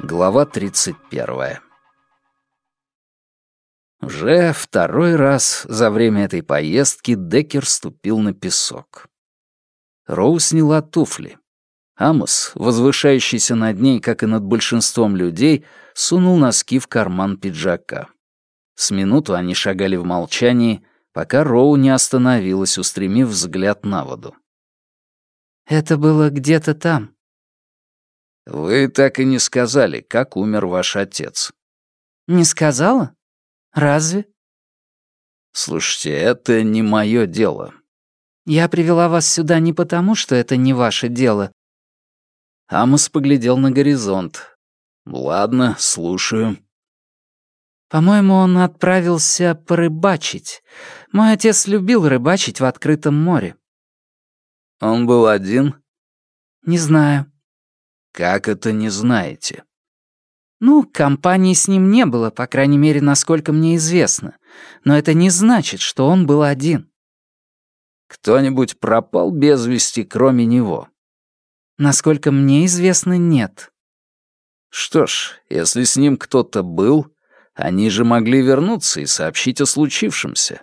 Глава 31. Уже второй раз за время этой поездки Деккер ступил на песок. Роу сняла туфли. Амос, возвышающийся над ней, как и над большинством людей, сунул носки в карман пиджака. С минуту они шагали в молчании, пока Роу не остановилась, устремив взгляд на воду. «Это было где-то там». «Вы так и не сказали, как умер ваш отец». «Не сказала? Разве?» «Слушайте, это не мое дело». «Я привела вас сюда не потому, что это не ваше дело». Амос поглядел на горизонт. «Ладно, слушаю». По-моему, он отправился порыбачить. Мой отец любил рыбачить в открытом море. Он был один? Не знаю. Как это не знаете? Ну, компании с ним не было, по крайней мере, насколько мне известно. Но это не значит, что он был один. Кто-нибудь пропал без вести, кроме него? Насколько мне известно, нет. Что ж, если с ним кто-то был, они же могли вернуться и сообщить о случившемся.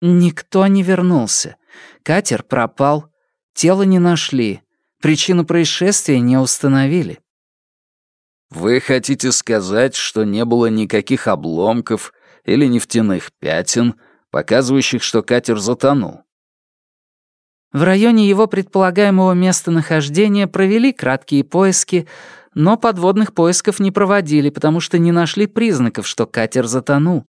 Никто не вернулся. Катер пропал. Тело не нашли. Причину происшествия не установили. Вы хотите сказать, что не было никаких обломков или нефтяных пятен, показывающих, что катер затонул? В районе его предполагаемого местонахождения провели краткие поиски, но подводных поисков не проводили, потому что не нашли признаков, что катер затонул.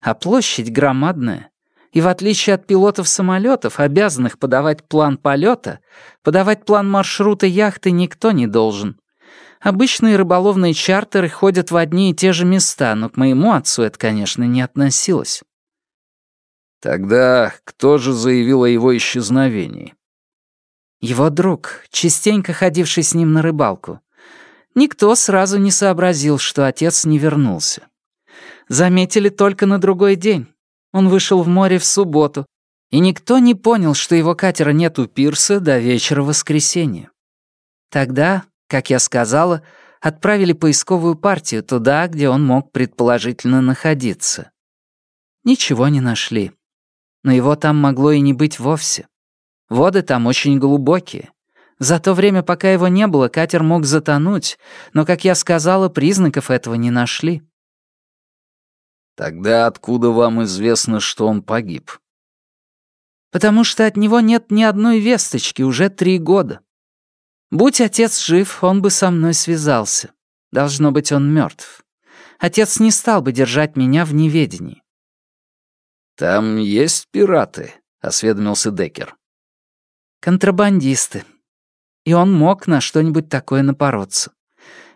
А площадь громадная. И в отличие от пилотов самолетов, обязанных подавать план полета, подавать план маршрута яхты никто не должен. Обычные рыболовные чартеры ходят в одни и те же места, но к моему отцу это, конечно, не относилось. Тогда кто же заявил о его исчезновении? Его друг, частенько ходивший с ним на рыбалку. Никто сразу не сообразил, что отец не вернулся. Заметили только на другой день. Он вышел в море в субботу, и никто не понял, что его катера нет у пирса до вечера воскресенья. Тогда, как я сказала, отправили поисковую партию туда, где он мог предположительно находиться. Ничего не нашли. Но его там могло и не быть вовсе. Воды там очень глубокие. За то время, пока его не было, катер мог затонуть, но, как я сказала, признаков этого не нашли. Тогда откуда вам известно, что он погиб? Потому что от него нет ни одной весточки уже три года. Будь отец жив, он бы со мной связался. Должно быть, он мертв. Отец не стал бы держать меня в неведении. «Там есть пираты», — осведомился Деккер. «Контрабандисты. И он мог на что-нибудь такое напороться.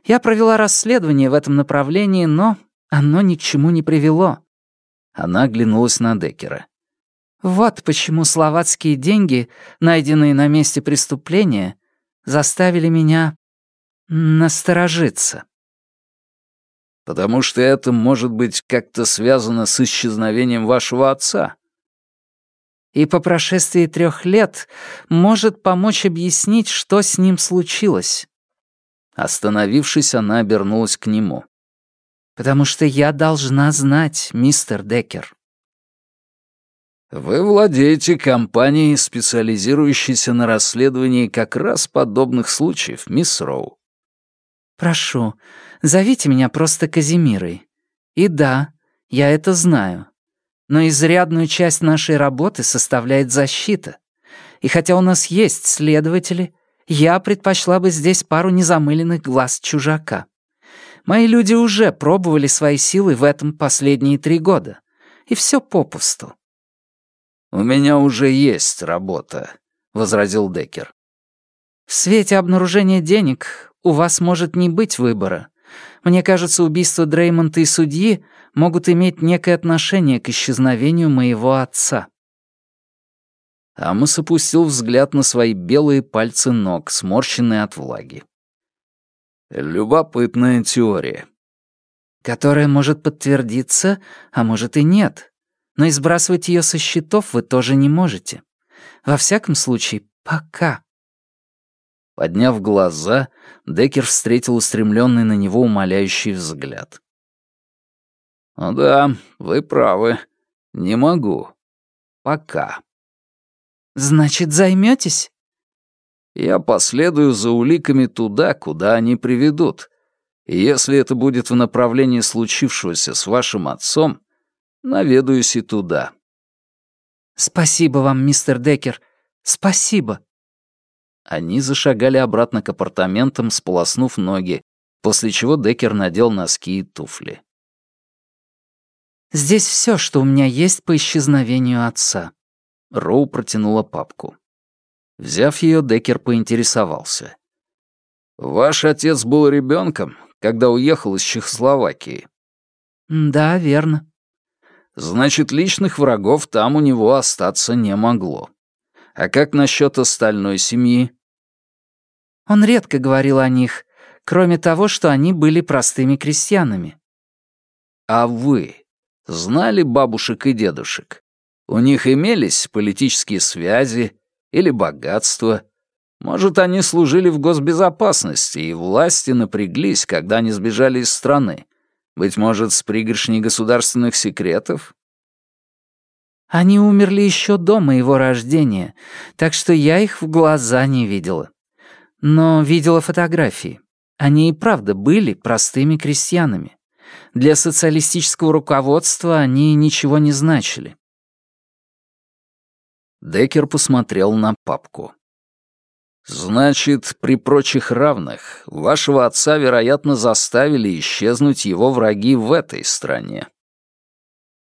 Я провела расследование в этом направлении, но оно ни к чему не привело. Она оглянулась на Деккера. Вот почему словацкие деньги, найденные на месте преступления, заставили меня насторожиться. Потому что это может быть как-то связано с исчезновением вашего отца. И по прошествии трех лет может помочь объяснить, что с ним случилось. Остановившись, она обернулась к нему. Потому что я должна знать, мистер Деккер. Вы владеете компанией, специализирующейся на расследовании как раз подобных случаев, мисс Роу. Прошу, зовите меня просто Казимирой. И да, я это знаю. Но изрядную часть нашей работы составляет защита. И хотя у нас есть следователи, я предпочла бы здесь пару незамыленных глаз чужака. Мои люди уже пробовали свои силы в этом последние три года. И все попусту. «У меня уже есть работа», — возразил Деккер. «В свете обнаружения денег у вас может не быть выбора. Мне кажется, убийство Дреймонта и судьи могут иметь некое отношение к исчезновению моего отца». Амос опустил взгляд на свои белые пальцы ног, сморщенные от влаги. Любопытная теория. Которая может подтвердиться, а может и нет. Но избрасывать ее со счетов вы тоже не можете. Во всяком случае, пока. Подняв глаза, Деккер встретил устремленный на него умоляющий взгляд. «Ну да, вы правы. Не могу. Пока». «Значит, займетесь?» «Я последую за уликами туда, куда они приведут. И если это будет в направлении случившегося с вашим отцом, наведаюсь и туда». «Спасибо вам, мистер Деккер. Спасибо». Они зашагали обратно к апартаментам, сполоснув ноги, после чего Деккер надел носки и туфли. «Здесь все, что у меня есть по исчезновению отца». Роу протянула папку. Взяв ее, Деккер поинтересовался. «Ваш отец был ребенком, когда уехал из Чехословакии?» «Да, верно». «Значит, личных врагов там у него остаться не могло. А как насчет остальной семьи?» Он редко говорил о них, кроме того, что они были простыми крестьянами. «А вы знали бабушек и дедушек? У них имелись политические связи или богатство? Может, они служили в госбезопасности, и власти напряглись, когда они сбежали из страны? Быть может, с пригоршней государственных секретов? Они умерли еще до моего рождения, так что я их в глаза не видела. Но видела фотографии. Они и правда были простыми крестьянами. Для социалистического руководства они ничего не значили. Деккер посмотрел на папку. «Значит, при прочих равных, вашего отца, вероятно, заставили исчезнуть его враги в этой стране».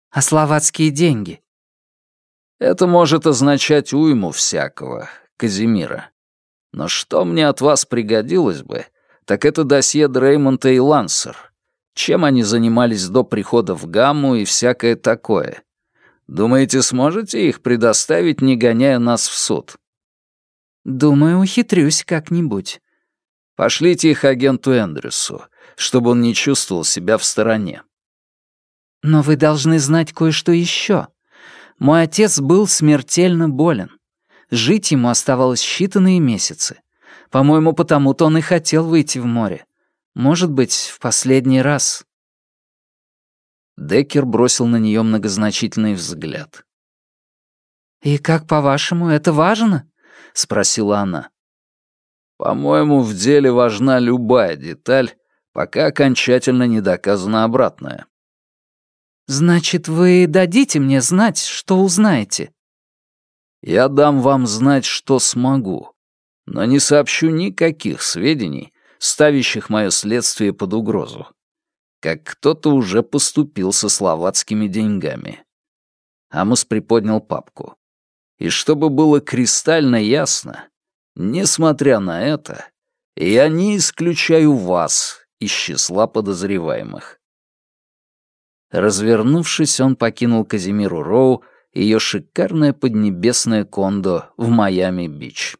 «А словацкие деньги?» Это может означать уйму всякого, Казимира. Но что мне от вас пригодилось бы, так это досье Дреймонта и Лансер. Чем они занимались до прихода в Гамму и всякое такое. Думаете, сможете их предоставить, не гоняя нас в суд? Думаю, ухитрюсь как-нибудь. Пошлите их агенту Эндрюсу, чтобы он не чувствовал себя в стороне. Но вы должны знать кое-что еще. Мой отец был смертельно болен. Жить ему оставалось считанные месяцы. По-моему, потому-то он и хотел выйти в море. Может быть, в последний раз. Деккер бросил на нее многозначительный взгляд. «И как, по-вашему, это важно?» — спросила она. «По-моему, в деле важна любая деталь, пока окончательно не доказано обратное. «Значит, вы дадите мне знать, что узнаете?» «Я дам вам знать, что смогу, но не сообщу никаких сведений, ставящих мое следствие под угрозу. Как кто-то уже поступил со словацкими деньгами». Амос приподнял папку. «И чтобы было кристально ясно, несмотря на это, я не исключаю вас из числа подозреваемых. Развернувшись, он покинул Казимиру Роу и ее шикарное поднебесное кондо в Майами-Бич.